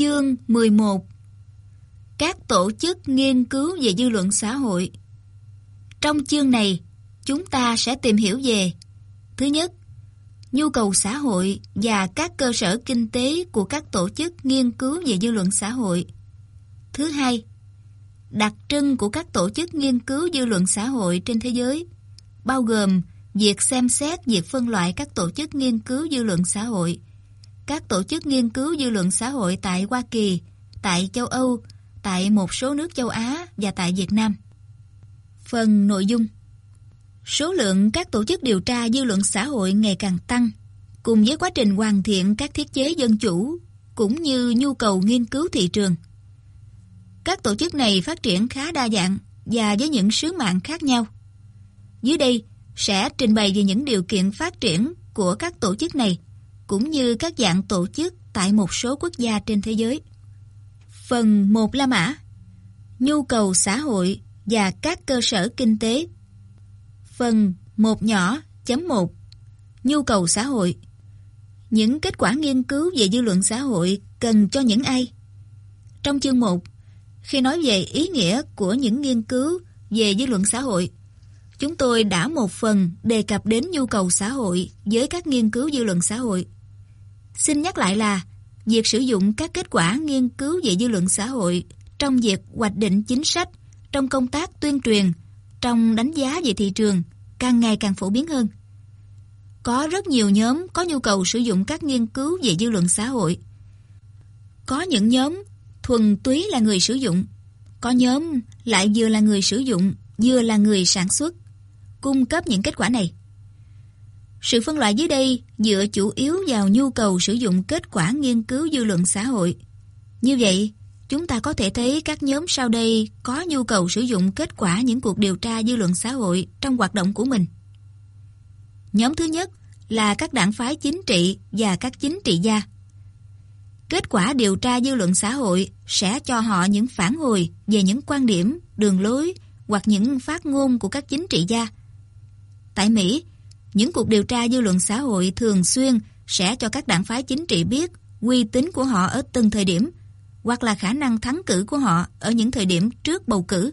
Chương 11 Các tổ chức nghiên cứu về dư luận xã hội Trong chương này, chúng ta sẽ tìm hiểu về Thứ nhất, nhu cầu xã hội và các cơ sở kinh tế của các tổ chức nghiên cứu về dư luận xã hội. Thứ hai, đặc trưng của các tổ chức nghiên cứu dư luận xã hội trên thế giới, bao gồm việc xem xét việc phân loại các tổ chức nghiên cứu dư luận xã hội, các tổ chức nghiên cứu dư luận xã hội tại Hoa Kỳ, tại châu Âu, tại một số nước châu Á và tại Việt Nam. Phần nội dung Số lượng các tổ chức điều tra dư luận xã hội ngày càng tăng, cùng với quá trình hoàn thiện các thiết chế dân chủ, cũng như nhu cầu nghiên cứu thị trường. Các tổ chức này phát triển khá đa dạng và với những sứ mạng khác nhau. Dưới đây sẽ trình bày về những điều kiện phát triển của các tổ chức này, cũng như các dạng tổ chức tại một số quốc gia trên thế giới. Phần 1 La Mã Nhu cầu xã hội và các cơ sở kinh tế Phần 1 nhỏ chấm 1 Nhu cầu xã hội Những kết quả nghiên cứu về dư luận xã hội cần cho những ai? Trong chương 1, khi nói về ý nghĩa của những nghiên cứu về dư luận xã hội, chúng tôi đã một phần đề cập đến nhu cầu xã hội với các nghiên cứu dư luận xã hội. Xin nhắc lại là việc sử dụng các kết quả nghiên cứu về dư luận xã hội trong việc hoạch định chính sách, trong công tác tuyên truyền, trong đánh giá về thị trường càng ngày càng phổ biến hơn. Có rất nhiều nhóm có nhu cầu sử dụng các nghiên cứu về dư luận xã hội. Có những nhóm thuần túy là người sử dụng, có nhóm lại vừa là người sử dụng, vừa là người sản xuất, cung cấp những kết quả này. Sự phân loại dưới đây dựa chủ yếu vào nhu cầu sử dụng kết quả nghiên cứu dư luận xã hội. Như vậy, chúng ta có thể thấy các nhóm sau đây có nhu cầu sử dụng kết quả những cuộc điều tra dư luận xã hội trong hoạt động của mình. Nhóm thứ nhất là các đảng phái chính trị và các chính trị gia. Kết quả điều tra dư luận xã hội sẽ cho họ những phản hồi về những quan điểm, đường lối hoặc những phát ngôn của các chính trị gia. Tại Mỹ, những cuộc điều tra dư luận xã hội thường xuyên sẽ cho các đảng phái chính trị biết uy tín của họ ở từng thời điểm hoặc là khả năng thắng cử của họ ở những thời điểm trước bầu cử.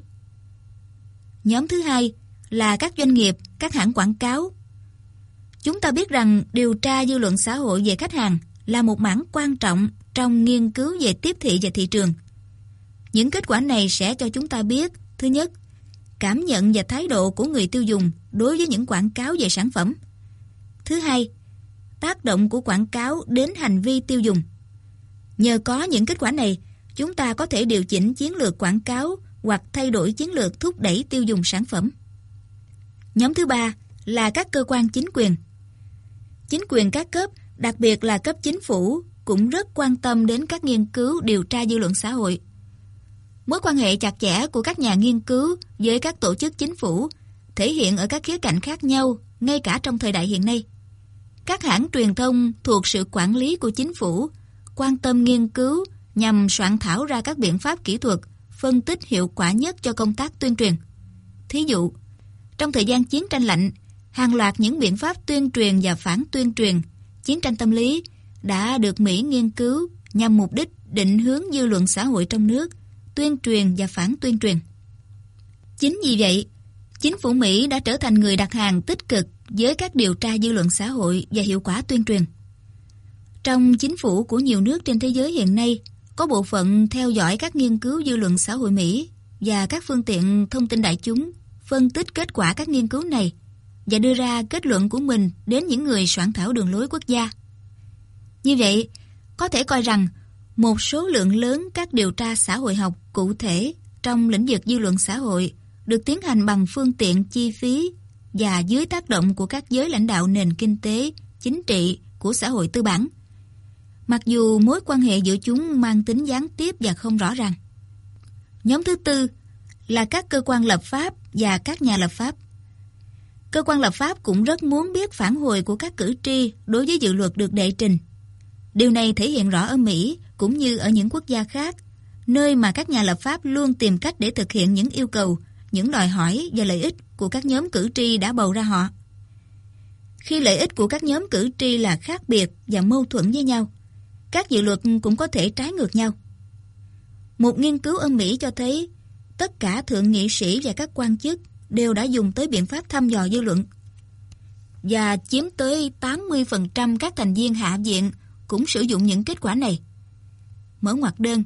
Nhóm thứ hai là các doanh nghiệp, các hãng quảng cáo. Chúng ta biết rằng điều tra dư luận xã hội về khách hàng là một mảng quan trọng trong nghiên cứu về tiếp thị và thị trường. Những kết quả này sẽ cho chúng ta biết, thứ nhất, cảm nhận và thái độ của người tiêu dùng đối với những quảng cáo về sản phẩm. Thứ hai, tác động của quảng cáo đến hành vi tiêu dùng. Nhờ có những kết quả này, chúng ta có thể điều chỉnh chiến lược quảng cáo hoặc thay đổi chiến lược thúc đẩy tiêu dùng sản phẩm. Nhóm thứ ba là các cơ quan chính quyền. Chính quyền các cấp, đặc biệt là cấp chính phủ, cũng rất quan tâm đến các nghiên cứu điều tra dư luận xã hội. Mối quan hệ chặt chẽ của các nhà nghiên cứu với các tổ chức chính phủ thể hiện ở các khía cạnh khác nhau ngay cả trong thời đại hiện nay. Các hãng truyền thông thuộc sự quản lý của chính phủ quan tâm nghiên cứu nhằm soạn thảo ra các biện pháp kỹ thuật phân tích hiệu quả nhất cho công tác tuyên truyền. Thí dụ, trong thời gian chiến tranh lạnh, hàng loạt những biện pháp tuyên truyền và phản tuyên truyền, chiến tranh tâm lý đã được Mỹ nghiên cứu nhằm mục đích định hướng dư luận xã hội trong nước, tuyên truyền và phản tuyên truyền. Chính vì vậy, chính phủ Mỹ đã trở thành người đặt hàng tích cực với các điều tra dư luận xã hội và hiệu quả tuyên truyền. Trong chính phủ của nhiều nước trên thế giới hiện nay, có bộ phận theo dõi các nghiên cứu dư luận xã hội Mỹ và các phương tiện thông tin đại chúng phân tích kết quả các nghiên cứu này và đưa ra kết luận của mình đến những người soạn thảo đường lối quốc gia. Như vậy, có thể coi rằng một số lượng lớn các điều tra xã hội học cụ thể trong lĩnh vực dư luận xã hội được tiến hành bằng phương tiện chi phí và dưới tác động của các giới lãnh đạo nền kinh tế, chính trị của xã hội tư bản. Mặc dù mối quan hệ giữa chúng mang tính gián tiếp và không rõ ràng. Nhóm thứ tư là các cơ quan lập pháp và các nhà lập pháp. Cơ quan lập pháp cũng rất muốn biết phản hồi của các cử tri đối với dự luật được đệ trình. Điều này thể hiện rõ ở Mỹ cũng như ở những quốc gia khác, nơi mà các nhà lập pháp luôn tìm cách để thực hiện những yêu cầu, những đòi hỏi và lợi ích của các nhóm cử tri đã bầu ra họ. Khi lợi ích của các nhóm cử tri là khác biệt và mâu thuẫn với nhau, các dự luật cũng có thể trái ngược nhau. Một nghiên cứu ở Mỹ cho thấy tất cả thượng nghị sĩ và các quan chức đều đã dùng tới biện pháp thăm dò dư luận. Và chiếm tới 80% các thành viên hạ viện cũng sử dụng những kết quả này. Mở ngoặc đơn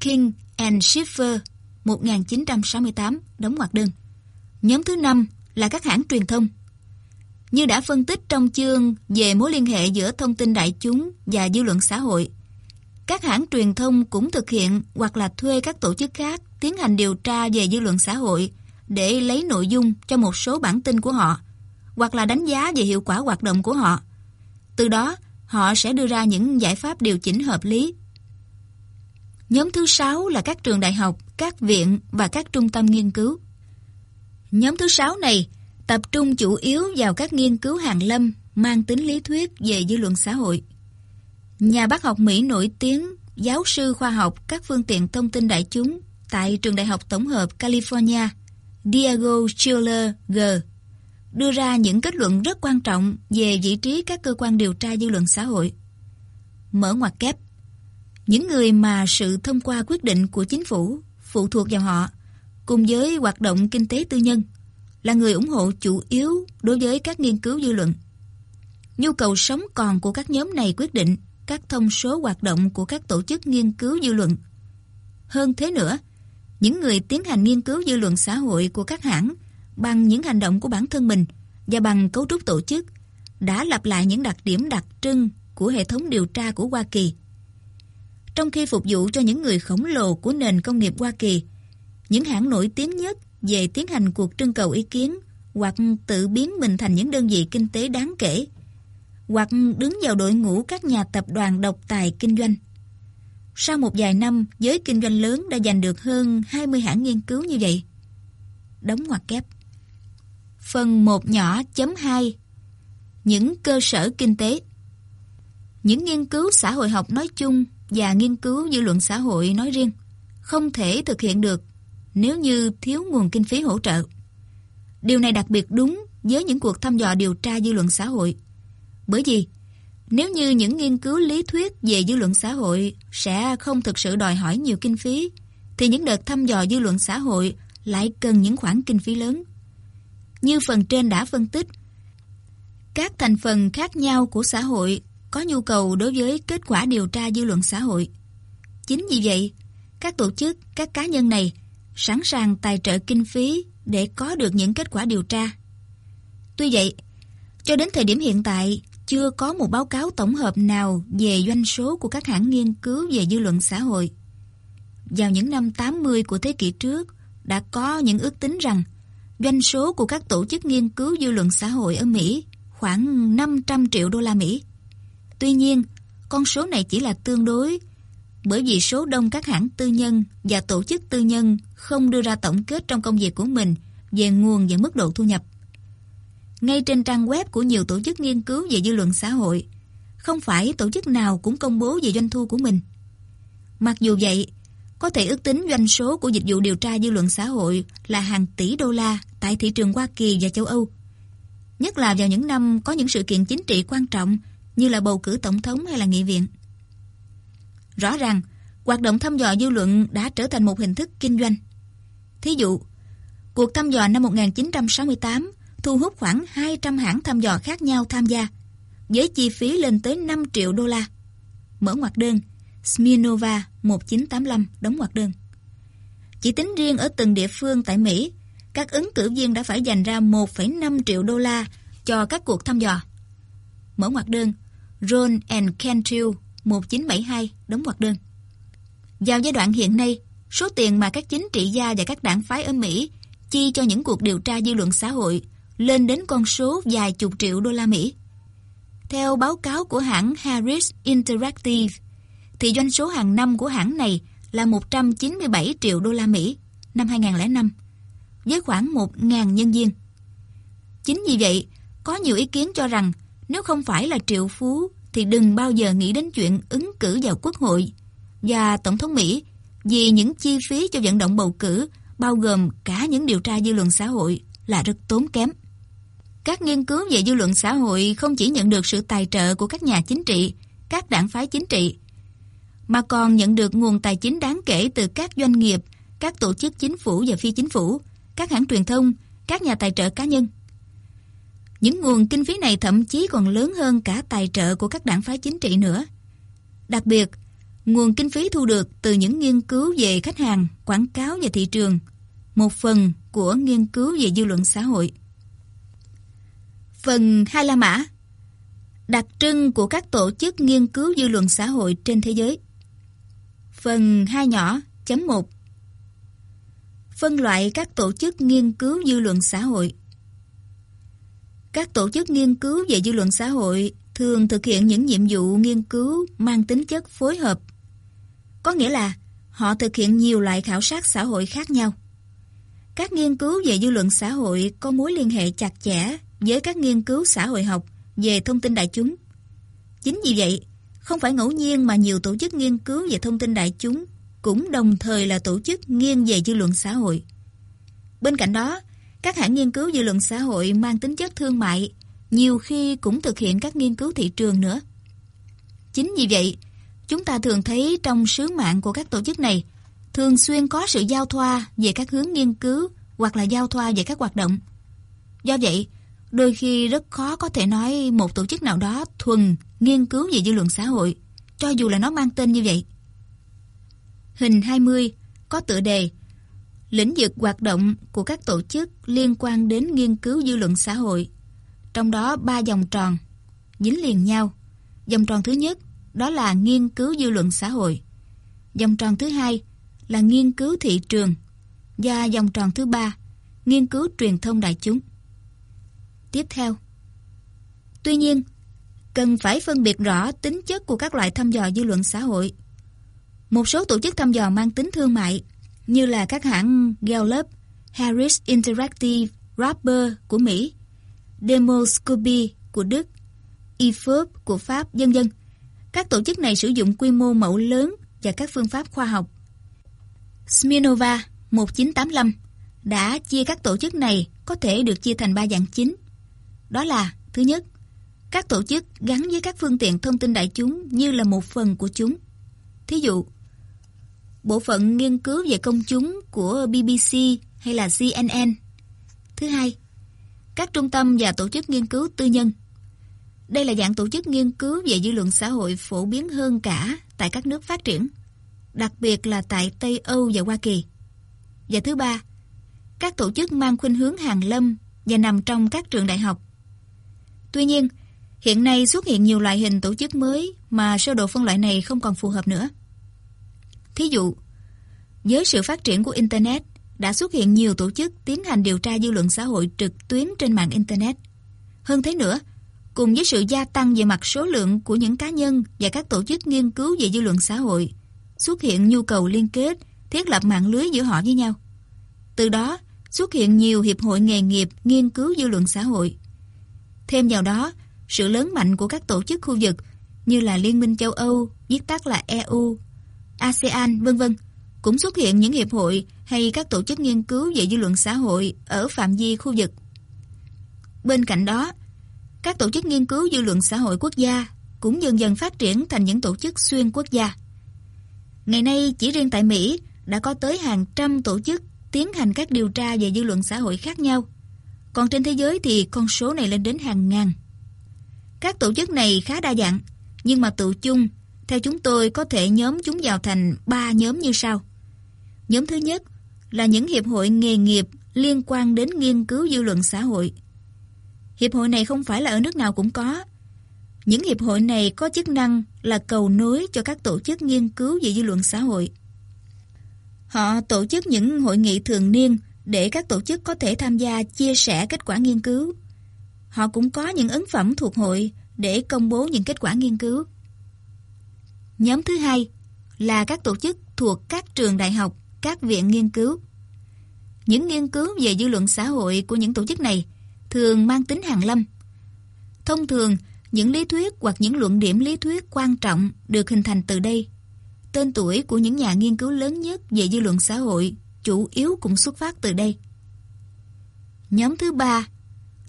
King and Schiffer 1968 đóng ngoặc đơn. Nhóm thứ năm là các hãng truyền thông. Như đã phân tích trong chương về mối liên hệ giữa thông tin đại chúng và dư luận xã hội, các hãng truyền thông cũng thực hiện hoặc là thuê các tổ chức khác tiến hành điều tra về dư luận xã hội để lấy nội dung cho một số bản tin của họ hoặc là đánh giá về hiệu quả hoạt động của họ. Từ đó, họ sẽ đưa ra những giải pháp điều chỉnh hợp lý. Nhóm thứ sáu là các trường đại học, các viện và các trung tâm nghiên cứu. Nhóm thứ sáu này tập trung chủ yếu vào các nghiên cứu hàng lâm mang tính lý thuyết về dư luận xã hội. Nhà bác học Mỹ nổi tiếng, giáo sư khoa học các phương tiện thông tin đại chúng tại trường đại học tổng hợp California, Diego Schiller G đưa ra những kết luận rất quan trọng về vị trí các cơ quan điều tra dư luận xã hội. Mở ngoặc kép Những người mà sự thông qua quyết định của chính phủ phụ thuộc vào họ, cùng với hoạt động kinh tế tư nhân, là người ủng hộ chủ yếu đối với các nghiên cứu dư luận. Nhu cầu sống còn của các nhóm này quyết định các thông số hoạt động của các tổ chức nghiên cứu dư luận. Hơn thế nữa, những người tiến hành nghiên cứu dư luận xã hội của các hãng bằng những hành động của bản thân mình và bằng cấu trúc tổ chức đã lặp lại những đặc điểm đặc trưng của hệ thống điều tra của Hoa Kỳ. Trong khi phục vụ cho những người khổng lồ của nền công nghiệp Hoa Kỳ, những hãng nổi tiếng nhất về tiến hành cuộc trưng cầu ý kiến hoặc tự biến mình thành những đơn vị kinh tế đáng kể hoặc đứng vào đội ngũ các nhà tập đoàn độc tài kinh doanh. Sau một vài năm, giới kinh doanh lớn đã giành được hơn 20 hãng nghiên cứu như vậy. Đóng ngoặc kép. Phần 1 nhỏ chấm 2 Những cơ sở kinh tế Những nghiên cứu xã hội học nói chung và nghiên cứu dư luận xã hội nói riêng không thể thực hiện được nếu như thiếu nguồn kinh phí hỗ trợ. Điều này đặc biệt đúng với những cuộc thăm dò điều tra dư luận xã hội. Bởi vì nếu như những nghiên cứu lý thuyết về dư luận xã hội sẽ không thực sự đòi hỏi nhiều kinh phí, thì những đợt thăm dò dư luận xã hội lại cần những khoản kinh phí lớn. Như phần trên đã phân tích, các thành phần khác nhau của xã hội có nhu cầu đối với kết quả điều tra dư luận xã hội. Chính vì vậy, các tổ chức, các cá nhân này sẵn sàng tài trợ kinh phí để có được những kết quả điều tra. Tuy vậy, cho đến thời điểm hiện tại, chưa có một báo cáo tổng hợp nào về doanh số của các hãng nghiên cứu về dư luận xã hội. Vào những năm 80 của thế kỷ trước, đã có những ước tính rằng doanh số của các tổ chức nghiên cứu dư luận xã hội ở Mỹ khoảng 500 triệu đô la Mỹ. Tuy nhiên, con số này chỉ là tương đối bởi vì số đông các hãng tư nhân và tổ chức tư nhân không đưa ra tổng kết trong công việc của mình về nguồn và mức độ thu nhập. Ngay trên trang web của nhiều tổ chức nghiên cứu về dư luận xã hội, không phải tổ chức nào cũng công bố về doanh thu của mình. Mặc dù vậy, có thể ước tính doanh số của dịch vụ điều tra dư luận xã hội là hàng tỷ đô la tại thị trường Hoa Kỳ và châu Âu. Nhất là vào những năm có những sự kiện chính trị quan trọng như là bầu cử tổng thống hay là nghị viện. Rõ ràng, hoạt động thăm dò dư luận đã trở thành một hình thức kinh doanh. Thí dụ, cuộc thăm dò năm 1968 thu hút khoảng 200 hãng thăm dò khác nhau tham gia, với chi phí lên tới 5 triệu đô la. Mở ngoặc đơn, Smirnova 1985 đóng ngoặc đơn. Chỉ tính riêng ở từng địa phương tại Mỹ, các ứng cử viên đã phải dành ra 1,5 triệu đô la cho các cuộc thăm dò. Mở ngoặc đơn, Ron and Cantrell 1972 đóng ngoặc đơn. Vào giai đoạn hiện nay, số tiền mà các chính trị gia và các đảng phái ở Mỹ chi cho những cuộc điều tra dư luận xã hội lên đến con số vài chục triệu đô la Mỹ. Theo báo cáo của hãng Harris Interactive, thì doanh số hàng năm của hãng này là 197 triệu đô la Mỹ năm 2005, với khoảng 1.000 nhân viên. Chính vì vậy, có nhiều ý kiến cho rằng nếu không phải là triệu phú thì đừng bao giờ nghĩ đến chuyện ứng cử vào quốc hội và tổng thống Mỹ vì những chi phí cho vận động bầu cử bao gồm cả những điều tra dư luận xã hội là rất tốn kém. Các nghiên cứu về dư luận xã hội không chỉ nhận được sự tài trợ của các nhà chính trị, các đảng phái chính trị, mà còn nhận được nguồn tài chính đáng kể từ các doanh nghiệp, các tổ chức chính phủ và phi chính phủ, các hãng truyền thông, các nhà tài trợ cá nhân. Những nguồn kinh phí này thậm chí còn lớn hơn cả tài trợ của các đảng phái chính trị nữa. Đặc biệt, nguồn kinh phí thu được từ những nghiên cứu về khách hàng, quảng cáo và thị trường, một phần của nghiên cứu về dư luận xã hội. Phần hai La Mã Đặc trưng của các tổ chức nghiên cứu dư luận xã hội trên thế giới Phần 2 nhỏ chấm 1 Phân loại các tổ chức nghiên cứu dư luận xã hội các tổ chức nghiên cứu về dư luận xã hội thường thực hiện những nhiệm vụ nghiên cứu mang tính chất phối hợp. Có nghĩa là họ thực hiện nhiều loại khảo sát xã hội khác nhau. Các nghiên cứu về dư luận xã hội có mối liên hệ chặt chẽ với các nghiên cứu xã hội học về thông tin đại chúng. Chính vì vậy, không phải ngẫu nhiên mà nhiều tổ chức nghiên cứu về thông tin đại chúng cũng đồng thời là tổ chức nghiên về dư luận xã hội. Bên cạnh đó, các hãng nghiên cứu dư luận xã hội mang tính chất thương mại nhiều khi cũng thực hiện các nghiên cứu thị trường nữa. Chính vì vậy, chúng ta thường thấy trong sứ mạng của các tổ chức này thường xuyên có sự giao thoa về các hướng nghiên cứu hoặc là giao thoa về các hoạt động. Do vậy, đôi khi rất khó có thể nói một tổ chức nào đó thuần nghiên cứu về dư luận xã hội, cho dù là nó mang tên như vậy. Hình 20 có tựa đề Lĩnh vực hoạt động của các tổ chức liên quan đến nghiên cứu dư luận xã hội. Trong đó ba vòng tròn, dính liền nhau. Vòng tròn thứ nhất đó là nghiên cứu dư luận xã hội. Vòng tròn thứ hai là nghiên cứu thị trường. Và vòng tròn thứ ba, nghiên cứu truyền thông đại chúng. Tiếp theo, tuy nhiên, cần phải phân biệt rõ tính chất của các loại thăm dò dư luận xã hội. Một số tổ chức thăm dò mang tính thương mại như là các hãng Gallup, Harris Interactive, Rapper của Mỹ, Demoscopy của Đức, IFOP của Pháp, vân vân. Các tổ chức này sử dụng quy mô mẫu lớn và các phương pháp khoa học. Smirnova 1985 đã chia các tổ chức này có thể được chia thành ba dạng chính. Đó là, thứ nhất, các tổ chức gắn với các phương tiện thông tin đại chúng như là một phần của chúng. Thí dụ, bộ phận nghiên cứu về công chúng của BBC hay là CNN. Thứ hai, các trung tâm và tổ chức nghiên cứu tư nhân. Đây là dạng tổ chức nghiên cứu về dư luận xã hội phổ biến hơn cả tại các nước phát triển, đặc biệt là tại Tây Âu và Hoa Kỳ. Và thứ ba, các tổ chức mang khuynh hướng hàng lâm và nằm trong các trường đại học. Tuy nhiên, hiện nay xuất hiện nhiều loại hình tổ chức mới mà sơ đồ phân loại này không còn phù hợp nữa. Thí dụ, với sự phát triển của Internet, đã xuất hiện nhiều tổ chức tiến hành điều tra dư luận xã hội trực tuyến trên mạng Internet. Hơn thế nữa, cùng với sự gia tăng về mặt số lượng của những cá nhân và các tổ chức nghiên cứu về dư luận xã hội, xuất hiện nhu cầu liên kết, thiết lập mạng lưới giữa họ với nhau. Từ đó, xuất hiện nhiều hiệp hội nghề nghiệp nghiên cứu dư luận xã hội. Thêm vào đó, sự lớn mạnh của các tổ chức khu vực như là Liên minh châu Âu, viết tắt là EU, ASEAN, vân vân, cũng xuất hiện những hiệp hội hay các tổ chức nghiên cứu về dư luận xã hội ở phạm vi khu vực. Bên cạnh đó, các tổ chức nghiên cứu dư luận xã hội quốc gia cũng dần dần phát triển thành những tổ chức xuyên quốc gia. Ngày nay chỉ riêng tại Mỹ đã có tới hàng trăm tổ chức tiến hành các điều tra về dư luận xã hội khác nhau. Còn trên thế giới thì con số này lên đến hàng ngàn. Các tổ chức này khá đa dạng, nhưng mà tự chung, theo chúng tôi, có thể nhóm chúng vào thành 3 nhóm như sau. Nhóm thứ nhất là những hiệp hội nghề nghiệp liên quan đến nghiên cứu dư luận xã hội. Hiệp hội này không phải là ở nước nào cũng có. Những hiệp hội này có chức năng là cầu nối cho các tổ chức nghiên cứu về dư luận xã hội. Họ tổ chức những hội nghị thường niên để các tổ chức có thể tham gia chia sẻ kết quả nghiên cứu. Họ cũng có những ấn phẩm thuộc hội để công bố những kết quả nghiên cứu. Nhóm thứ hai là các tổ chức thuộc các trường đại học, các viện nghiên cứu. Những nghiên cứu về dư luận xã hội của những tổ chức này thường mang tính hàng lâm. Thông thường, những lý thuyết hoặc những luận điểm lý thuyết quan trọng được hình thành từ đây. Tên tuổi của những nhà nghiên cứu lớn nhất về dư luận xã hội chủ yếu cũng xuất phát từ đây. Nhóm thứ ba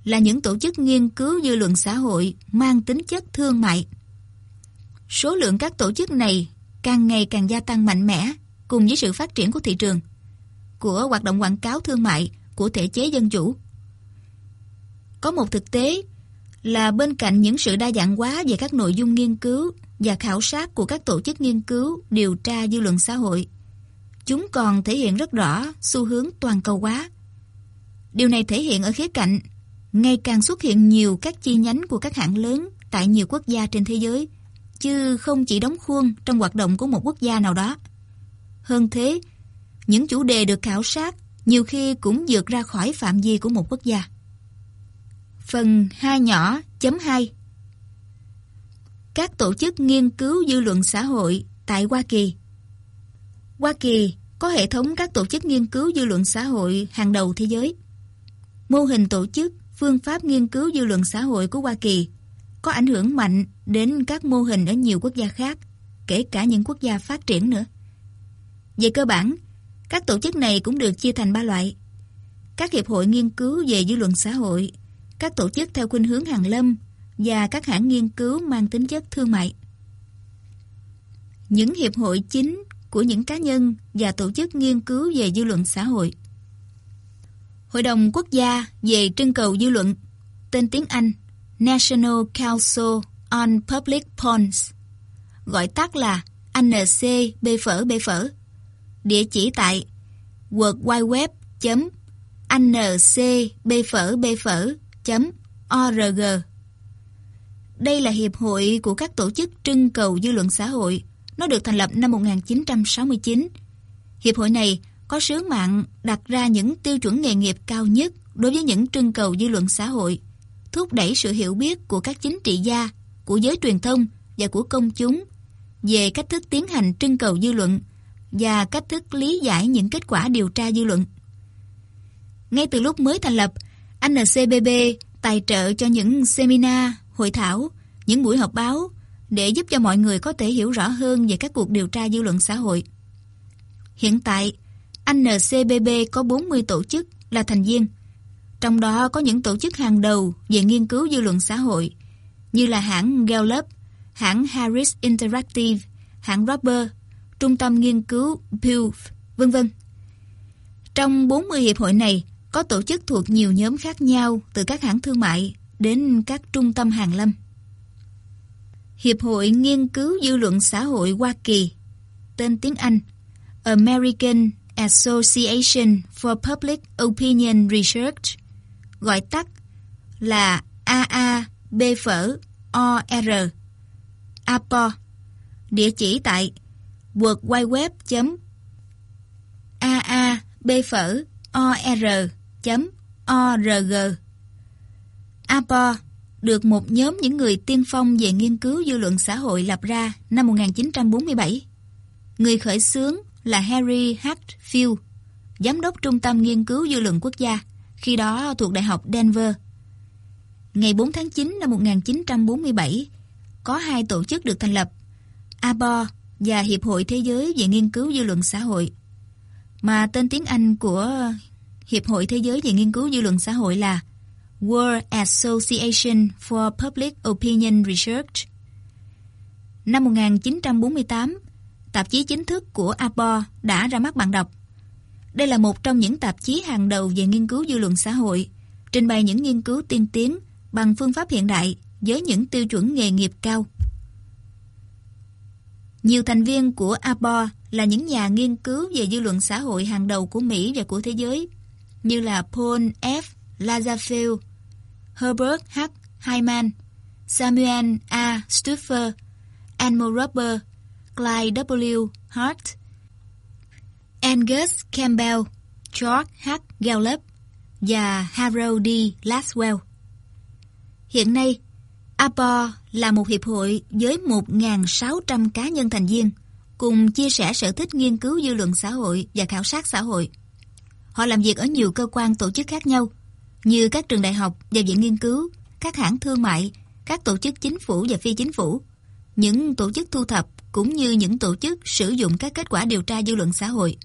là những tổ chức nghiên cứu dư luận xã hội mang tính chất thương mại. Số lượng các tổ chức này càng ngày càng gia tăng mạnh mẽ cùng với sự phát triển của thị trường, của hoạt động quảng cáo thương mại, của thể chế dân chủ. Có một thực tế là bên cạnh những sự đa dạng hóa về các nội dung nghiên cứu và khảo sát của các tổ chức nghiên cứu điều tra dư luận xã hội, chúng còn thể hiện rất rõ xu hướng toàn cầu hóa. Điều này thể hiện ở khía cạnh ngày càng xuất hiện nhiều các chi nhánh của các hãng lớn tại nhiều quốc gia trên thế giới, chứ không chỉ đóng khuôn trong hoạt động của một quốc gia nào đó. Hơn thế, những chủ đề được khảo sát nhiều khi cũng vượt ra khỏi phạm vi của một quốc gia. Phần 2 nhỏ chấm 2 Các tổ chức nghiên cứu dư luận xã hội tại Hoa Kỳ Hoa Kỳ có hệ thống các tổ chức nghiên cứu dư luận xã hội hàng đầu thế giới. Mô hình tổ chức, phương pháp nghiên cứu dư luận xã hội của Hoa Kỳ có ảnh hưởng mạnh đến các mô hình ở nhiều quốc gia khác, kể cả những quốc gia phát triển nữa. Về cơ bản, các tổ chức này cũng được chia thành ba loại. Các hiệp hội nghiên cứu về dư luận xã hội, các tổ chức theo khuynh hướng hàng lâm và các hãng nghiên cứu mang tính chất thương mại. Những hiệp hội chính của những cá nhân và tổ chức nghiên cứu về dư luận xã hội. Hội đồng Quốc gia về trưng cầu dư luận, tên tiếng Anh National Council on Public Ponds, gọi tắt là NCBFB. Địa chỉ tại www.ncppp.org. Đây là hiệp hội của các tổ chức trưng cầu dư luận xã hội. Nó được thành lập năm 1969. Hiệp hội này có sứ mạng đặt ra những tiêu chuẩn nghề nghiệp cao nhất đối với những trưng cầu dư luận xã hội, thúc đẩy sự hiểu biết của các chính trị gia, của giới truyền thông và của công chúng về cách thức tiến hành trưng cầu dư luận và cách thức lý giải những kết quả điều tra dư luận. Ngay từ lúc mới thành lập, NCBB tài trợ cho những seminar, hội thảo, những buổi họp báo để giúp cho mọi người có thể hiểu rõ hơn về các cuộc điều tra dư luận xã hội. Hiện tại, NCBB có 40 tổ chức là thành viên. Trong đó có những tổ chức hàng đầu về nghiên cứu dư luận xã hội như là hãng Gallup, hãng Harris Interactive, hãng Roper, trung tâm nghiên cứu Pew, vân vân. Trong 40 hiệp hội này, có tổ chức thuộc nhiều nhóm khác nhau từ các hãng thương mại đến các trung tâm hàng lâm. Hiệp hội Nghiên cứu Dư luận xã hội Hoa Kỳ Tên tiếng Anh American Association for Public Opinion Research Gọi tắt là AABFOR APO Địa chỉ tại World Wide Web aabphor.org APO được một nhóm những người tiên phong về nghiên cứu dư luận xã hội lập ra năm 1947. Người khởi xướng là Harry Hatfield, giám đốc Trung tâm Nghiên cứu Dư luận Quốc gia, khi đó thuộc Đại học Denver. Ngày 4 tháng 9 năm 1947, có hai tổ chức được thành lập, ABO và Hiệp hội Thế giới về nghiên cứu dư luận xã hội. Mà tên tiếng Anh của Hiệp hội Thế giới về nghiên cứu dư luận xã hội là World Association for Public Opinion Research. Năm 1948, tạp chí chính thức của APO đã ra mắt bạn đọc. Đây là một trong những tạp chí hàng đầu về nghiên cứu dư luận xã hội, trình bày những nghiên cứu tiên tiến bằng phương pháp hiện đại với những tiêu chuẩn nghề nghiệp cao. Nhiều thành viên của APO là những nhà nghiên cứu về dư luận xã hội hàng đầu của Mỹ và của thế giới, như là Paul F. Lazarsfeld, Herbert H. Hyman, Samuel A. Stuffer, Elmo Roper, Clyde W. Hart, Angus Campbell, George H. Gallup và Harold D. Laswell. Hiện nay, APO là một hiệp hội với 1.600 cá nhân thành viên, cùng chia sẻ sở thích nghiên cứu dư luận xã hội và khảo sát xã hội. Họ làm việc ở nhiều cơ quan tổ chức khác nhau, như các trường đại học và viện nghiên cứu, các hãng thương mại, các tổ chức chính phủ và phi chính phủ, những tổ chức thu thập cũng như những tổ chức sử dụng các kết quả điều tra dư luận xã hội.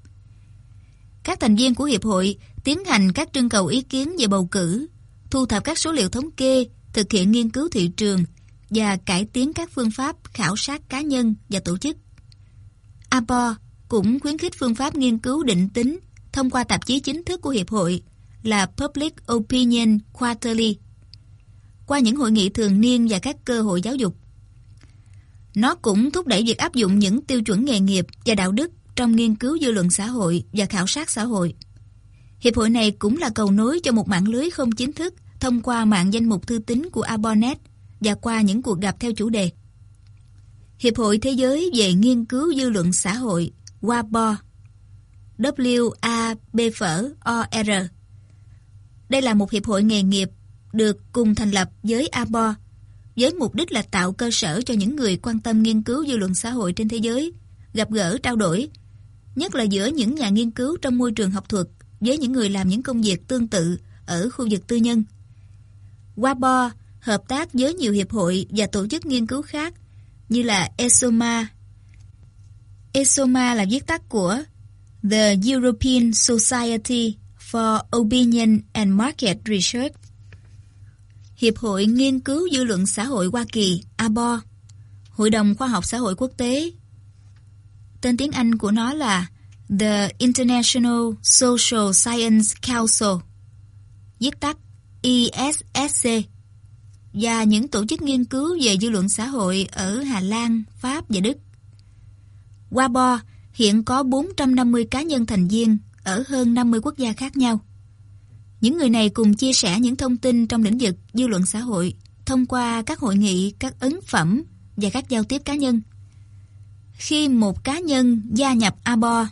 Các thành viên của hiệp hội tiến hành các trưng cầu ý kiến về bầu cử, thu thập các số liệu thống kê, thực hiện nghiên cứu thị trường và cải tiến các phương pháp khảo sát cá nhân và tổ chức. APO cũng khuyến khích phương pháp nghiên cứu định tính thông qua tạp chí chính thức của Hiệp hội là Public Opinion Quarterly qua những hội nghị thường niên và các cơ hội giáo dục. Nó cũng thúc đẩy việc áp dụng những tiêu chuẩn nghề nghiệp và đạo đức trong nghiên cứu dư luận xã hội và khảo sát xã hội. Hiệp hội này cũng là cầu nối cho một mạng lưới không chính thức thông qua mạng danh mục thư tín của Abonet và qua những cuộc gặp theo chủ đề. Hiệp hội Thế giới về nghiên cứu dư luận xã hội WABO W-A-B-O-R Đây là một hiệp hội nghề nghiệp được cùng thành lập với ABO với mục đích là tạo cơ sở cho những người quan tâm nghiên cứu dư luận xã hội trên thế giới, gặp gỡ, trao đổi, nhất là giữa những nhà nghiên cứu trong môi trường học thuật với những người làm những công việc tương tự ở khu vực tư nhân. WABO hợp tác với nhiều hiệp hội và tổ chức nghiên cứu khác như là ESOMA. ESOMA là viết tắt của The European Society for Opinion and Market Research. Hiệp hội Nghiên cứu Dư luận Xã hội Hoa Kỳ, ABO, Hội đồng Khoa học Xã hội Quốc tế. Tên tiếng Anh của nó là The International Social Science Council, viết tắt ISSC, và những tổ chức nghiên cứu về dư luận xã hội ở Hà Lan, Pháp và Đức. WABO hiện có 450 cá nhân thành viên ở hơn 50 quốc gia khác nhau. Những người này cùng chia sẻ những thông tin trong lĩnh vực dư luận xã hội thông qua các hội nghị, các ấn phẩm và các giao tiếp cá nhân. Khi một cá nhân gia nhập ABO,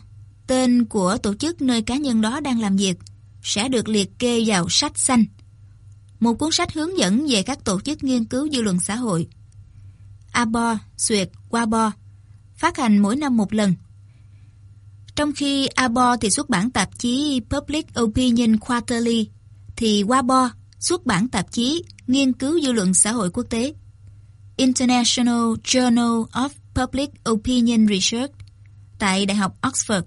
tên của tổ chức nơi cá nhân đó đang làm việc sẽ được liệt kê vào sách xanh. Một cuốn sách hướng dẫn về các tổ chức nghiên cứu dư luận xã hội. ABO, Xuyệt, WABO phát hành mỗi năm một lần. Trong khi ABO thì xuất bản tạp chí Public Opinion Quarterly, thì WABO xuất bản tạp chí Nghiên cứu dư luận xã hội quốc tế International Journal of Public Opinion Research tại Đại học Oxford.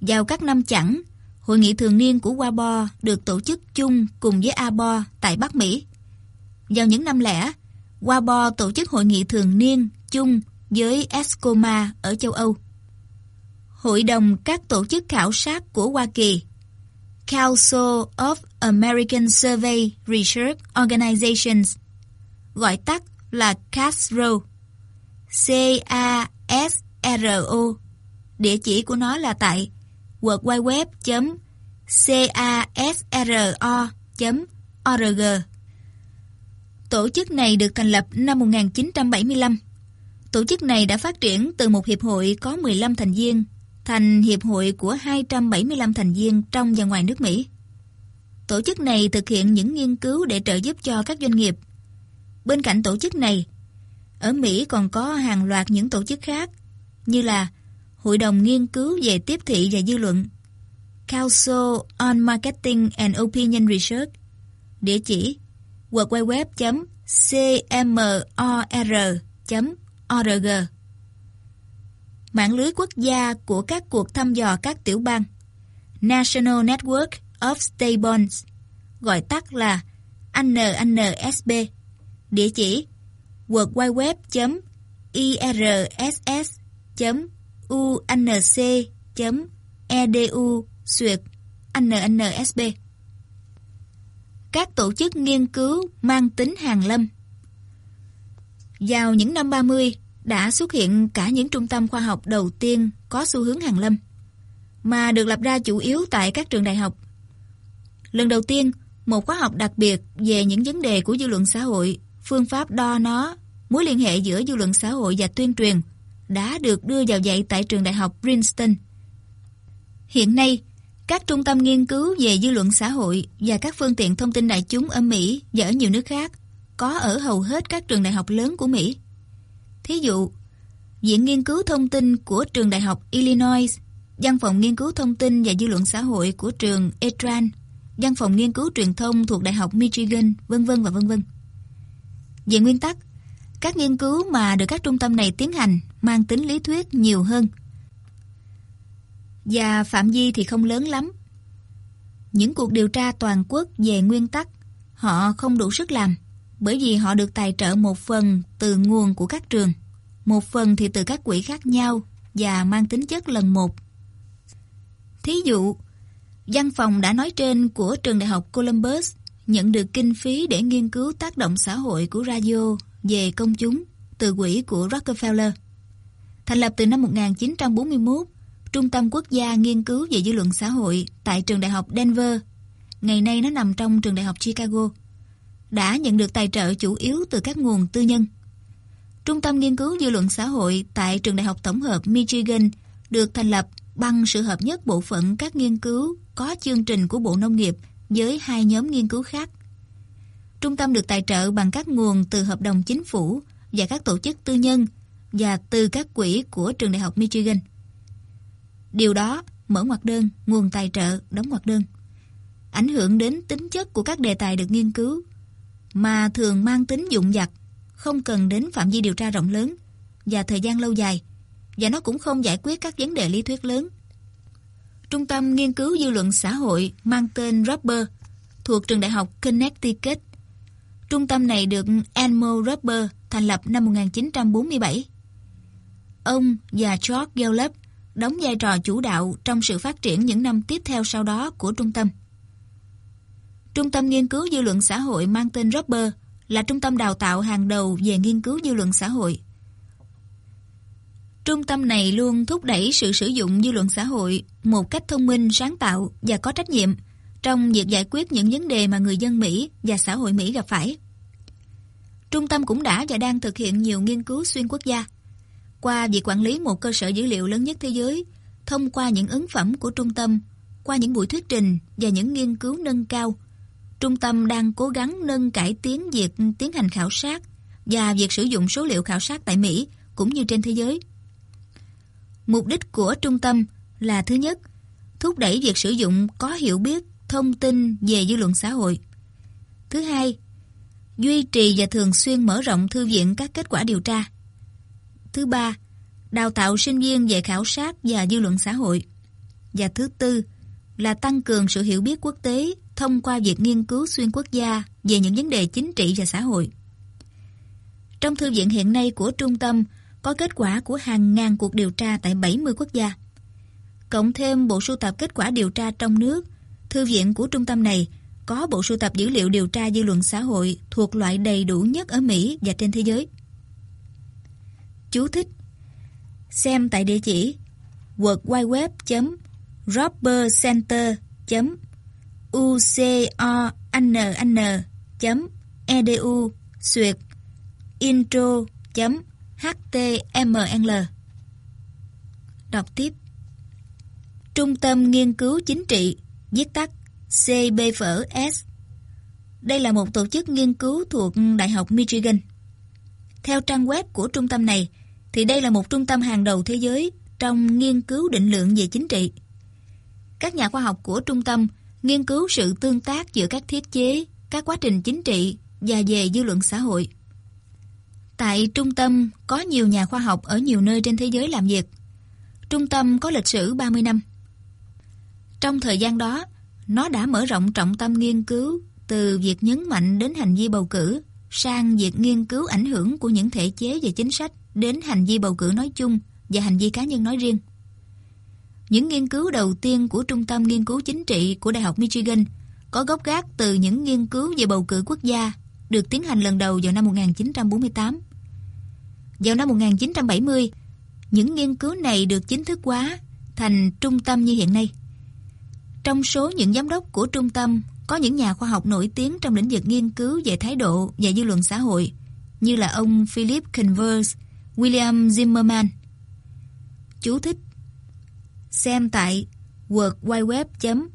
Vào các năm chẳng, hội nghị thường niên của WABO được tổ chức chung cùng với ABO tại Bắc Mỹ. Vào những năm lẻ, WABO tổ chức hội nghị thường niên chung với ESCOMA ở châu Âu. Hội đồng các tổ chức khảo sát của Hoa Kỳ. Council of American Survey Research Organizations, gọi tắt là CASRO C-A-S-R-O Địa chỉ của nó là tại www casro org. Tổ chức này được thành lập năm 1975 Tổ chức này đã phát triển từ một hiệp hội có 15 thành viên thành hiệp hội của 275 thành viên trong và ngoài nước Mỹ. Tổ chức này thực hiện những nghiên cứu để trợ giúp cho các doanh nghiệp. Bên cạnh tổ chức này, ở Mỹ còn có hàng loạt những tổ chức khác như là Hội đồng Nghiên cứu về Tiếp thị và Dư luận Council on Marketing and Opinion Research Địa chỉ www.cmor.org Mạng lưới quốc gia của các cuộc thăm dò các tiểu bang. National Network of State Bonds, gọi tắt là NNSB Địa chỉ www.irss.unc.edu xuyệt NNSB Các tổ chức nghiên cứu mang tính hàng lâm. Vào những năm 30 đã xuất hiện cả những trung tâm khoa học đầu tiên có xu hướng hàng lâm mà được lập ra chủ yếu tại các trường đại học. Lần đầu tiên, một khóa học đặc biệt về những vấn đề của dư luận xã hội, phương pháp đo nó, mối liên hệ giữa dư luận xã hội và tuyên truyền đã được đưa vào dạy tại trường đại học Princeton. Hiện nay, các trung tâm nghiên cứu về dư luận xã hội và các phương tiện thông tin đại chúng ở Mỹ và ở nhiều nước khác có ở hầu hết các trường đại học lớn của Mỹ. Thí dụ, Viện Nghiên cứu Thông tin của trường đại học Illinois, Văn phòng Nghiên cứu Thông tin và Dư luận xã hội của trường Etran, Văn phòng Nghiên cứu Truyền thông thuộc Đại học Michigan, vân vân và vân vân. Về nguyên tắc, các nghiên cứu mà được các trung tâm này tiến hành mang tính lý thuyết nhiều hơn – và phạm vi thì không lớn lắm. Những cuộc điều tra toàn quốc về nguyên tắc họ không đủ sức làm bởi vì họ được tài trợ một phần từ nguồn của các trường, một phần thì từ các quỹ khác nhau và mang tính chất lần một. Thí dụ, văn phòng đã nói trên của trường đại học Columbus nhận được kinh phí để nghiên cứu tác động xã hội của radio về công chúng từ quỹ của Rockefeller. Thành lập từ năm 1941, Trung tâm Quốc gia Nghiên cứu về dư luận xã hội tại trường đại học Denver, ngày nay nó nằm trong trường đại học Chicago, đã nhận được tài trợ chủ yếu từ các nguồn tư nhân. Trung tâm Nghiên cứu dư luận xã hội tại trường đại học tổng hợp Michigan được thành lập bằng sự hợp nhất bộ phận các nghiên cứu có chương trình của Bộ Nông nghiệp với hai nhóm nghiên cứu khác. Trung tâm được tài trợ bằng các nguồn từ hợp đồng chính phủ và các tổ chức tư nhân và từ các quỹ của trường đại học Michigan. Điều đó mở ngoặc đơn, nguồn tài trợ, đóng ngoặc đơn. Ảnh hưởng đến tính chất của các đề tài được nghiên cứu mà thường mang tính dụng dặt, không cần đến phạm vi điều tra rộng lớn và thời gian lâu dài và nó cũng không giải quyết các vấn đề lý thuyết lớn. Trung tâm Nghiên cứu Dư luận xã hội mang tên Rubber thuộc trường đại học Connecticut. Trung tâm này được Elmo Rubber thành lập năm 1947. Ông và George Gallup đóng vai trò chủ đạo trong sự phát triển những năm tiếp theo sau đó của trung tâm. Trung tâm Nghiên cứu Dư luận xã hội mang tên Rubber là trung tâm đào tạo hàng đầu về nghiên cứu dư luận xã hội Trung tâm này luôn thúc đẩy sự sử dụng dư luận xã hội một cách thông minh, sáng tạo và có trách nhiệm trong việc giải quyết những vấn đề mà người dân Mỹ và xã hội Mỹ gặp phải. Trung tâm cũng đã và đang thực hiện nhiều nghiên cứu xuyên quốc gia. Qua việc quản lý một cơ sở dữ liệu lớn nhất thế giới, thông qua những ứng phẩm của trung tâm, qua những buổi thuyết trình và những nghiên cứu nâng cao, trung tâm đang cố gắng nâng cải tiến việc tiến hành khảo sát và việc sử dụng số liệu khảo sát tại Mỹ cũng như trên thế giới. Mục đích của trung tâm là thứ nhất, thúc đẩy việc sử dụng có hiểu biết thông tin về dư luận xã hội. Thứ hai, duy trì và thường xuyên mở rộng thư viện các kết quả điều tra. Thứ ba, đào tạo sinh viên về khảo sát và dư luận xã hội. Và thứ tư là tăng cường sự hiểu biết quốc tế thông qua việc nghiên cứu xuyên quốc gia về những vấn đề chính trị và xã hội. Trong thư viện hiện nay của trung tâm có kết quả của hàng ngàn cuộc điều tra tại 70 quốc gia. Cộng thêm bộ sưu tập kết quả điều tra trong nước, thư viện của trung tâm này có bộ sưu tập dữ liệu điều tra dư luận xã hội thuộc loại đầy đủ nhất ở Mỹ và trên thế giới. Chú thích Xem tại địa chỉ www.rbrcenter.com worldwideweb.robbercenter.uconn.edu suyệt intro HTML. Đọc tiếp. Trung tâm Nghiên cứu Chính trị, viết tắt CBFS. Đây là một tổ chức nghiên cứu thuộc Đại học Michigan. Theo trang web của trung tâm này, thì đây là một trung tâm hàng đầu thế giới trong nghiên cứu định lượng về chính trị. Các nhà khoa học của trung tâm nghiên cứu sự tương tác giữa các thiết chế, các quá trình chính trị và về dư luận xã hội. Tại trung tâm có nhiều nhà khoa học ở nhiều nơi trên thế giới làm việc. Trung tâm có lịch sử 30 năm. Trong thời gian đó, nó đã mở rộng trọng tâm nghiên cứu từ việc nhấn mạnh đến hành vi bầu cử sang việc nghiên cứu ảnh hưởng của những thể chế và chính sách đến hành vi bầu cử nói chung và hành vi cá nhân nói riêng. Những nghiên cứu đầu tiên của Trung tâm Nghiên cứu Chính trị của Đại học Michigan có gốc gác từ những nghiên cứu về bầu cử quốc gia được tiến hành lần đầu vào năm 1948. Vào năm 1970, những nghiên cứu này được chính thức hóa thành trung tâm như hiện nay. Trong số những giám đốc của trung tâm có những nhà khoa học nổi tiếng trong lĩnh vực nghiên cứu về thái độ và dư luận xã hội như là ông Philip Converse, William Zimmerman. Chú thích Xem tại www.isr.umich.edu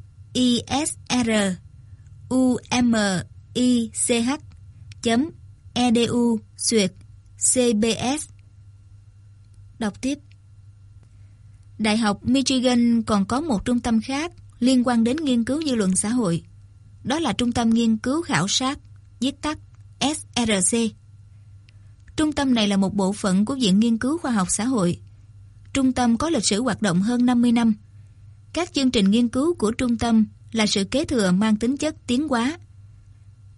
xuyệt CBS. Đọc tiếp Đại học Michigan còn có một trung tâm khác liên quan đến nghiên cứu dư luận xã hội. Đó là Trung tâm Nghiên cứu Khảo sát, viết tắt SRC. Trung tâm này là một bộ phận của Viện Nghiên cứu Khoa học Xã hội. Trung tâm có lịch sử hoạt động hơn 50 năm. Các chương trình nghiên cứu của trung tâm là sự kế thừa mang tính chất tiến hóa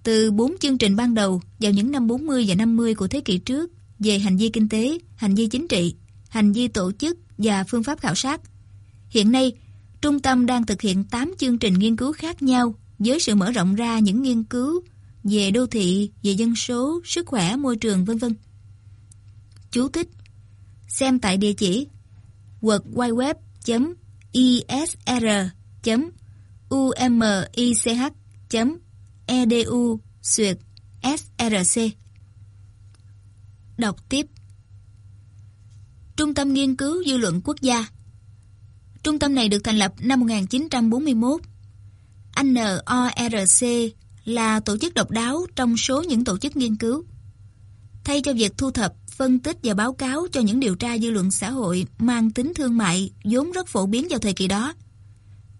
từ bốn chương trình ban đầu vào những năm 40 và 50 của thế kỷ trước về hành vi kinh tế, hành vi chính trị, hành vi tổ chức và phương pháp khảo sát. Hiện nay, trung tâm đang thực hiện 8 chương trình nghiên cứu khác nhau với sự mở rộng ra những nghiên cứu về đô thị, về dân số, sức khỏe, môi trường vân vân. Chú thích Xem tại địa chỉ www.isr.umich.edu suyệt SRC. Đọc tiếp Trung tâm Nghiên cứu Dư luận Quốc gia Trung tâm này được thành lập năm 1941. NORC là tổ chức độc đáo trong số những tổ chức nghiên cứu. Thay cho việc thu thập, phân tích và báo cáo cho những điều tra dư luận xã hội mang tính thương mại vốn rất phổ biến vào thời kỳ đó,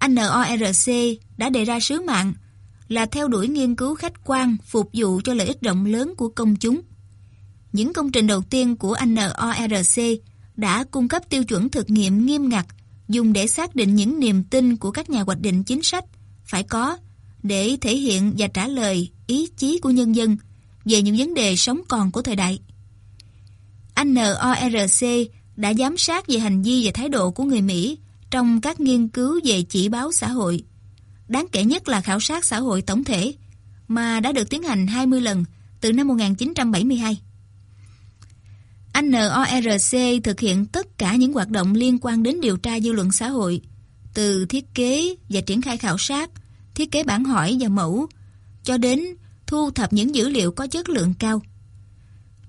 NORC đã đề ra sứ mạng là theo đuổi nghiên cứu khách quan phục vụ cho lợi ích rộng lớn của công chúng. Những công trình đầu tiên của NORC đã cung cấp tiêu chuẩn thực nghiệm nghiêm ngặt dùng để xác định những niềm tin của các nhà hoạch định chính sách phải có để thể hiện và trả lời ý chí của nhân dân về những vấn đề sống còn của thời đại. NORC đã giám sát về hành vi và thái độ của người Mỹ trong các nghiên cứu về chỉ báo xã hội. Đáng kể nhất là khảo sát xã hội tổng thể mà đã được tiến hành 20 lần từ năm 1972. NORC thực hiện tất cả những hoạt động liên quan đến điều tra dư luận xã hội, từ thiết kế và triển khai khảo sát, thiết kế bản hỏi và mẫu, cho đến thu thập những dữ liệu có chất lượng cao.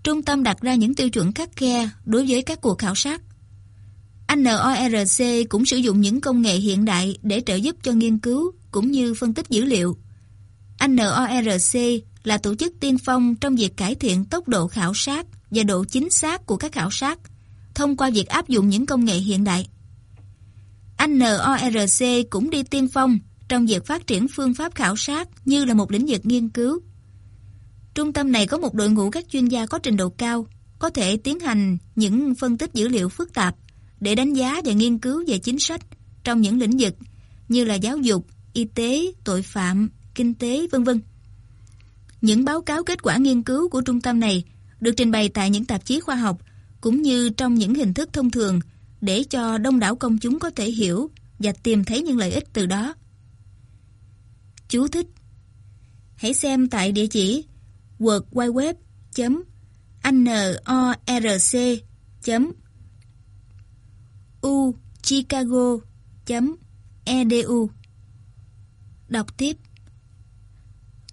Trung tâm đặt ra những tiêu chuẩn khắc khe đối với các cuộc khảo sát. NORC cũng sử dụng những công nghệ hiện đại để trợ giúp cho nghiên cứu cũng như phân tích dữ liệu. NORC là tổ chức tiên phong trong việc cải thiện tốc độ khảo sát và độ chính xác của các khảo sát thông qua việc áp dụng những công nghệ hiện đại. NORC cũng đi tiên phong trong việc phát triển phương pháp khảo sát như là một lĩnh vực nghiên cứu. Trung tâm này có một đội ngũ các chuyên gia có trình độ cao, có thể tiến hành những phân tích dữ liệu phức tạp để đánh giá và nghiên cứu về chính sách trong những lĩnh vực như là giáo dục, y tế, tội phạm, kinh tế, vân vân. Những báo cáo kết quả nghiên cứu của trung tâm này được trình bày tại những tạp chí khoa học cũng như trong những hình thức thông thường để cho đông đảo công chúng có thể hiểu và tìm thấy những lợi ích từ đó. Chú thích Hãy xem tại địa chỉ www.norc.uchicago.edu Đọc tiếp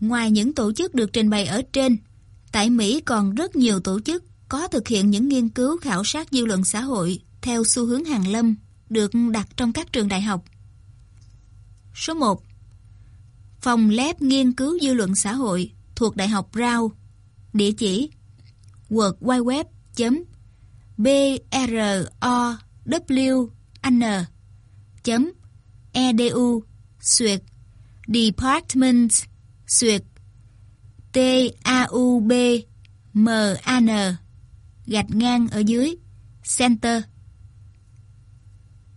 Ngoài những tổ chức được trình bày ở trên, tại Mỹ còn rất nhiều tổ chức có thực hiện những nghiên cứu khảo sát dư luận xã hội theo xu hướng hàng lâm được đặt trong các trường đại học. Số 1. Phòng lab nghiên cứu dư luận xã hội thuộc Đại học Rao. Địa chỉ www.brown.edu suyệt department suyệt t a u b m a n gạch ngang ở dưới center.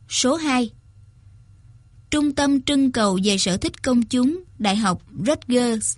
Số 2. Trung tâm trưng cầu về sở thích công chúng Đại học Rutgers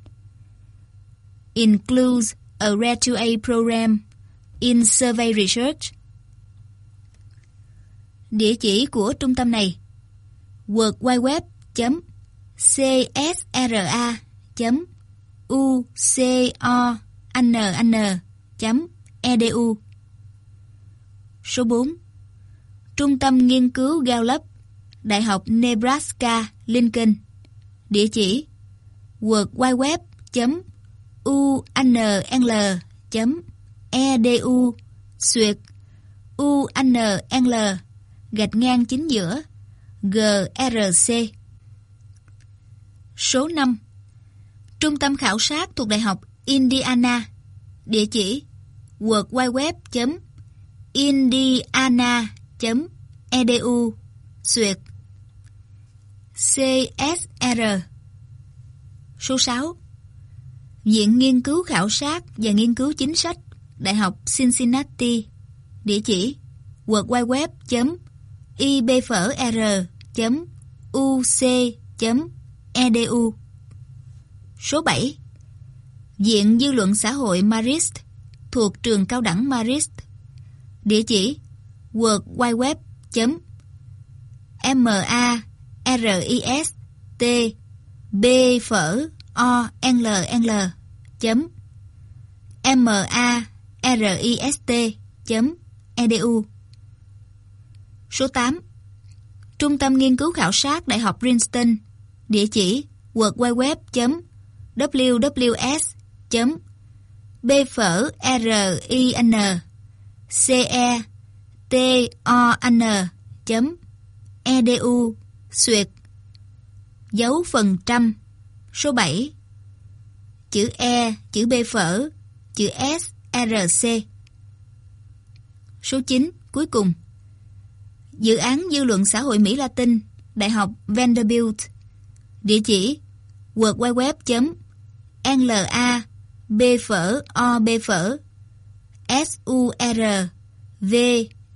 Includes a graduate program in survey research. Địa chỉ của trung tâm này www.csra.ucornn.edu Số 4 Trung tâm Nghiên cứu Gallup Đại học Nebraska Lincoln Địa chỉ www unl edu xuyệt. Unl gạch ngang chính giữa grc Số 5 Trung tâm khảo sát thuộc Đại học Indiana. Địa chỉ www .indiana .edu. Xuyệt. CSR Số 6 Viện Nghiên cứu Khảo sát và Nghiên cứu Chính sách, Đại học Cincinnati. Địa chỉ www.ibfr.uc.edu e e Số 7 Viện Dư luận Xã hội Marist, thuộc trường cao đẳng Marist. Địa chỉ World O N N chấm M A R I S T chấm u. Số 8 Trung tâm Nghiên cứu Khảo sát Đại học Princeton, Địa chỉ World Wide Web chấm wws b phở r i n c e t o n chấm u xuyệt. Dấu phần trăm số 7 chữ e chữ b phở, chữ s, r, c. Số 9 cuối cùng. Dự án dư luận xã hội Mỹ Latin, Đại học Vanderbilt. Địa chỉ www.nla b phở, o b phở. S u r v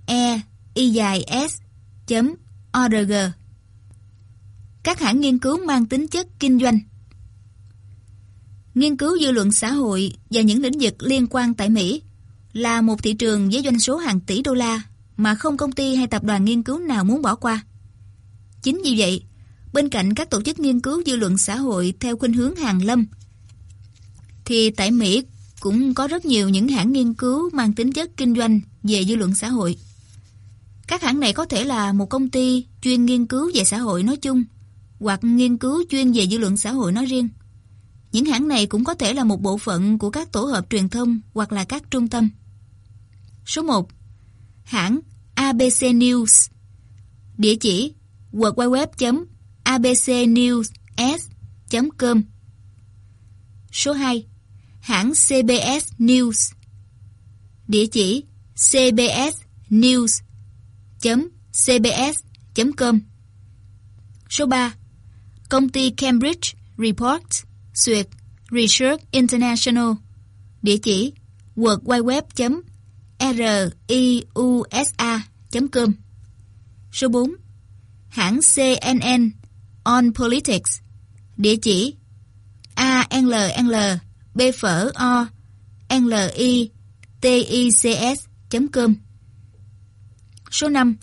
e y dài s chấm org các hãng nghiên cứu mang tính chất kinh doanh nghiên cứu dư luận xã hội và những lĩnh vực liên quan tại Mỹ là một thị trường với doanh số hàng tỷ đô la mà không công ty hay tập đoàn nghiên cứu nào muốn bỏ qua. Chính vì vậy, bên cạnh các tổ chức nghiên cứu dư luận xã hội theo khuynh hướng hàng lâm thì tại Mỹ cũng có rất nhiều những hãng nghiên cứu mang tính chất kinh doanh về dư luận xã hội. Các hãng này có thể là một công ty chuyên nghiên cứu về xã hội nói chung hoặc nghiên cứu chuyên về dư luận xã hội nói riêng. Những hãng này cũng có thể là một bộ phận của các tổ hợp truyền thông hoặc là các trung tâm. Số 1. Hãng ABC News Địa chỉ www.abcnews.com Số 2 hãng CBS News. Địa chỉ cbsnews.cbs.com Số 3. Công ty Cambridge Report suyệt Research International Địa chỉ www.riusa.com Số 4. Hãng CNN On Politics Địa chỉ ANLL b phở o l i t i c s com Số 5.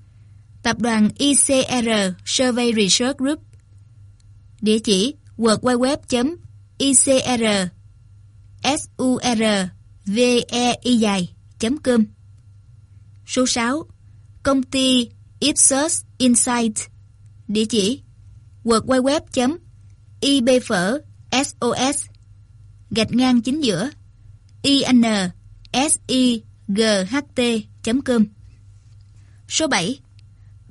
Tập đoàn ICR Survey Research Group Địa chỉ www ICR SUR VEI dài com Số 6. Công ty Ipsos Insight, Địa chỉ www.ibphở.sos gạch ngang chính giữa insigt.com Số 7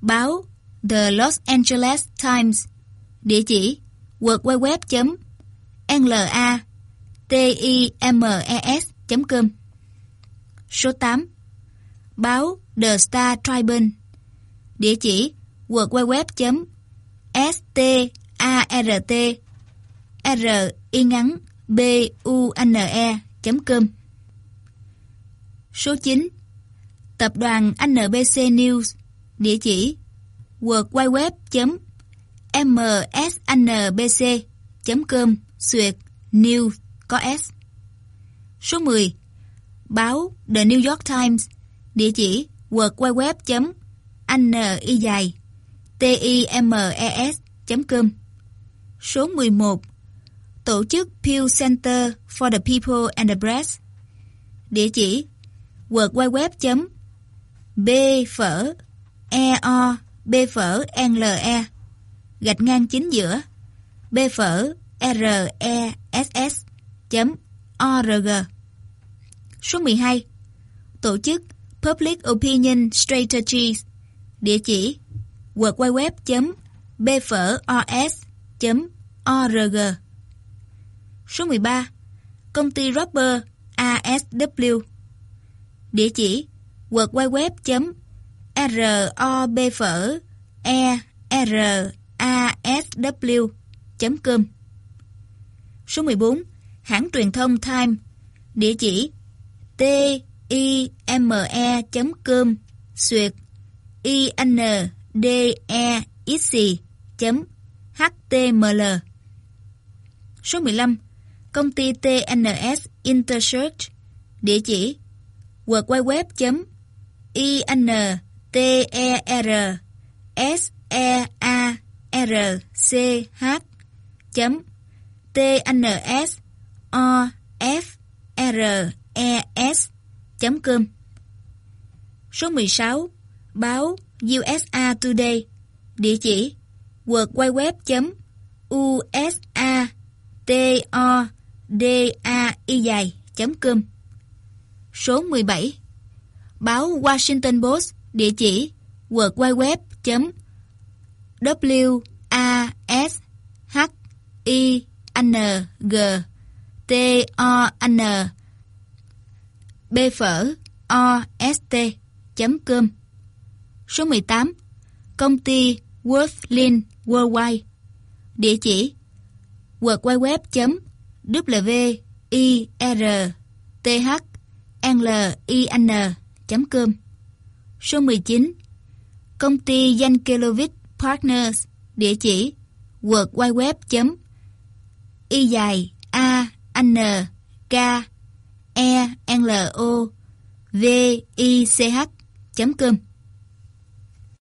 Báo The Los Angeles Times, Địa chỉ www.ibphở.sos nla.times.com Số 8 Báo The Star Tribune. Địa chỉ www.start.ringangbune.com Số 9 Tập đoàn NBC News. Địa chỉ www.msnbc.com Wide new, có S. Số 10 Báo The New York Times, Địa chỉ www ni dài t i m e s com. Số 11 Tổ chức Pew Center for the People and the Press, Địa chỉ www b phở e o b phở n l e gạch ngang chính giữa, B phở R E S Số 12 Tổ chức Public Opinion Strategies. Địa chỉ www.bphors.org. Số 13 Công ty Robber ASW Địa chỉ www.robphors.org. asw.com Số 14. Hãng truyền thông Time Địa chỉ time.com xuyệt indexi.html Số 15. Công ty TNS Intersearch Địa chỉ World Wide t n s o f r e s com. Số 16 báo USA Today, địa chỉ www.usatodai.com số 17 báo Washington Post, địa chỉ World N, G, T, O, N. B phở, O, S, T, chấm com Số 18 Công ty Worthlin Worldwide. Địa chỉ, www chấm W I R T H n L I N chấm com. Số 19 Công ty Yankelovich Partners. Địa chỉ, www chấm Y dài A N K E L O V I C H chấm com.